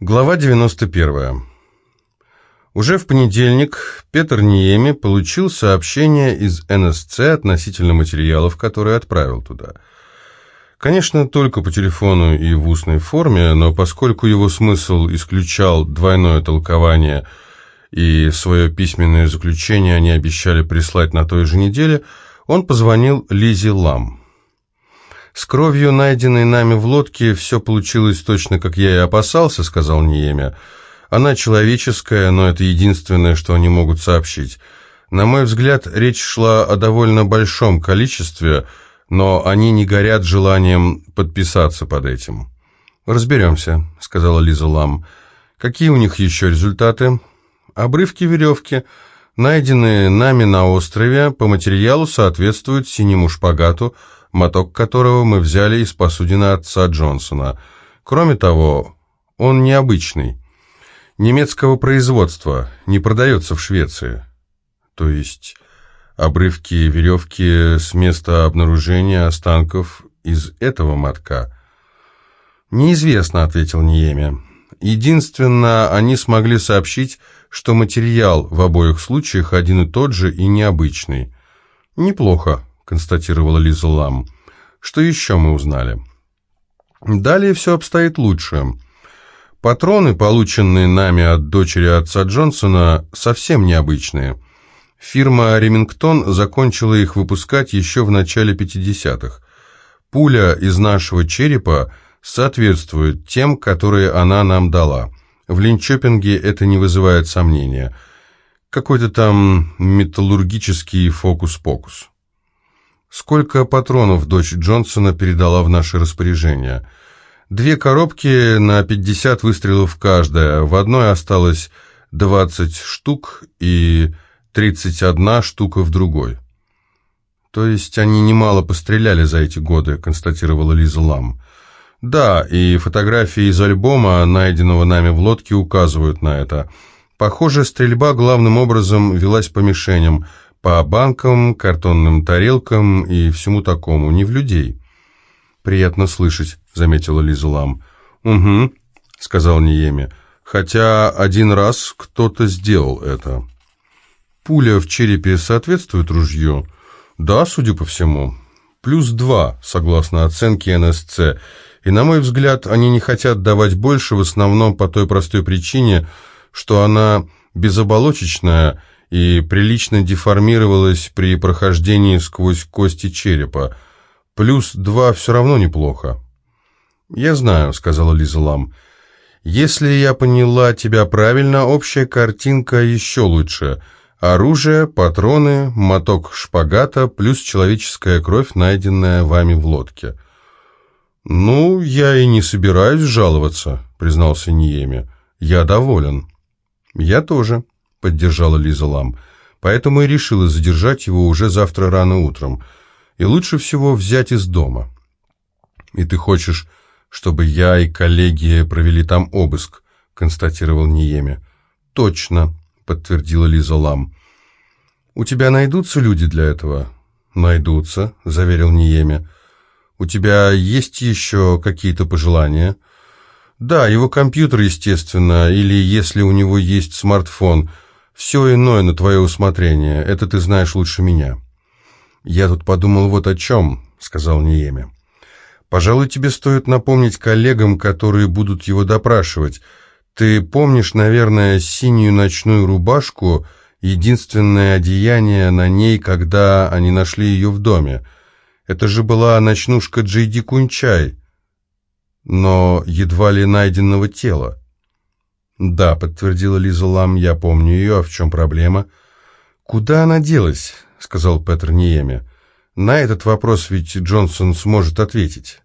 Глава 91. Уже в понедельник Петр Ниеми получил сообщение из НСЦ относительно материалов, которые отправил туда. Конечно, только по телефону и в устной форме, но поскольку его смысл исключал двойное толкование и свое письменное заключение они обещали прислать на той же неделе, он позвонил Лизе Лам. «С кровью, найденной нами в лодке, все получилось точно, как я и опасался», — сказал Ниемя. «Она человеческая, но это единственное, что они могут сообщить. На мой взгляд, речь шла о довольно большом количестве, но они не горят желанием подписаться под этим». «Разберемся», — сказала Лиза Лам. «Какие у них еще результаты?» «Обрывки веревки» найденные нами на острове, по материалу соответствуют синему шпагату, моток которого мы взяли из посудины отца Джонсона. Кроме того, он необычный. Немецкого производства, не продается в Швеции. То есть обрывки веревки с места обнаружения останков из этого мотка. «Неизвестно», — ответил Ниеме. «Единственно, они смогли сообщить, что материал в обоих случаях один и тот же и необычный. Неплохо, констатировала Лиза Лам. Что еще мы узнали? Далее все обстоит лучше. Патроны, полученные нами от дочери отца Джонсона, совсем необычные. Фирма «Ремингтон» закончила их выпускать еще в начале 50-х. Пуля из нашего черепа соответствует тем, которые она нам дала. В Линчопинге это не вызывает сомнения. Какой-то там металлургический фокус-покус. Сколько патронов дочь Джонсона передала в наше распоряжение? Две коробки на 50 выстрелов каждая. В одной осталось 20 штук и 31 штука в другой. То есть они немало постреляли за эти годы, констатировала Лиза Лам. Да, и фотографии из альбома, найденного нами в лодке, указывают на это. Похоже, стрельба главным образом велась по мишеням – по банкам, картонным тарелкам и всему такому, не в людей. «Приятно слышать», — заметила Лиза Лам. «Угу», — сказал Ниеми, — «хотя один раз кто-то сделал это». «Пуля в черепе соответствует ружью?» «Да, судя по всему. Плюс два, согласно оценке НСЦ, и, на мой взгляд, они не хотят давать больше в основном по той простой причине, что она безоболочечная и прилично деформировалась при прохождении сквозь кости черепа. Плюс два все равно неплохо. «Я знаю», — сказала Лиза Лам. «Если я поняла тебя правильно, общая картинка еще лучше. Оружие, патроны, моток шпагата, плюс человеческая кровь, найденная вами в лодке». «Ну, я и не собираюсь жаловаться», — признался Ниеми. «Я доволен». «Я тоже», — поддержала Лиза Лам. «Поэтому и решила задержать его уже завтра рано утром. И лучше всего взять из дома». «И ты хочешь, чтобы я и коллеги провели там обыск?» — констатировал Ниеме. «Точно», — подтвердила Лиза Лам. «У тебя найдутся люди для этого?» «Найдутся», — заверил Ниеме. «У тебя есть еще какие-то пожелания?» «Да, его компьютер, естественно, или если у него есть смартфон — все иное на твое усмотрение, это ты знаешь лучше меня». «Я тут подумал вот о чем», — сказал Ниеме. «Пожалуй, тебе стоит напомнить коллегам, которые будут его допрашивать. Ты помнишь, наверное, синюю ночную рубашку, единственное одеяние на ней, когда они нашли ее в доме? Это же была ночнушка Джейди Кунчай, но едва ли найденного тела». «Да», — подтвердила Лиза Лам, — «я помню ее, а в чем проблема?» «Куда она делась?» — сказал Петр Ниеми. «На этот вопрос ведь Джонсон сможет ответить».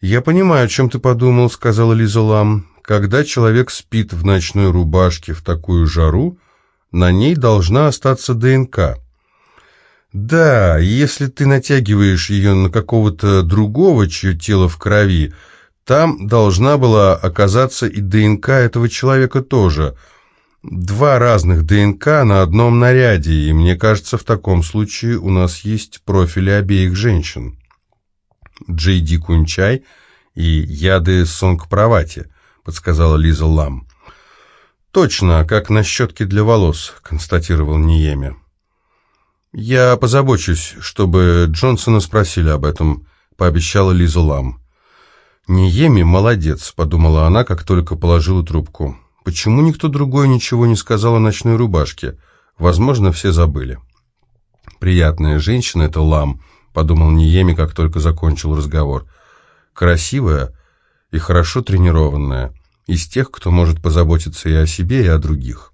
«Я понимаю, о чем ты подумал», — сказала Лиза Лам. «Когда человек спит в ночной рубашке в такую жару, на ней должна остаться ДНК». «Да, если ты натягиваешь ее на какого-то другого, чье тело в крови, там должна была оказаться и ДНК этого человека тоже. Два разных ДНК на одном наряде, и мне кажется, в таком случае у нас есть профили обеих женщин. Джей Ди Кунчай и Яды Сонг Правати, — подсказала Лиза Лам. «Точно, как на щетке для волос», — констатировал Ниеми. «Я позабочусь, чтобы Джонсона спросили об этом», — пообещала Лиза Лам. «Ниеми молодец», — подумала она, как только положила трубку. «Почему никто другой ничего не сказал о ночной рубашке? Возможно, все забыли». «Приятная женщина — это Лам», — подумал Ниеми, как только закончил разговор. «Красивая и хорошо тренированная» из тех, кто может позаботиться и о себе, и о других.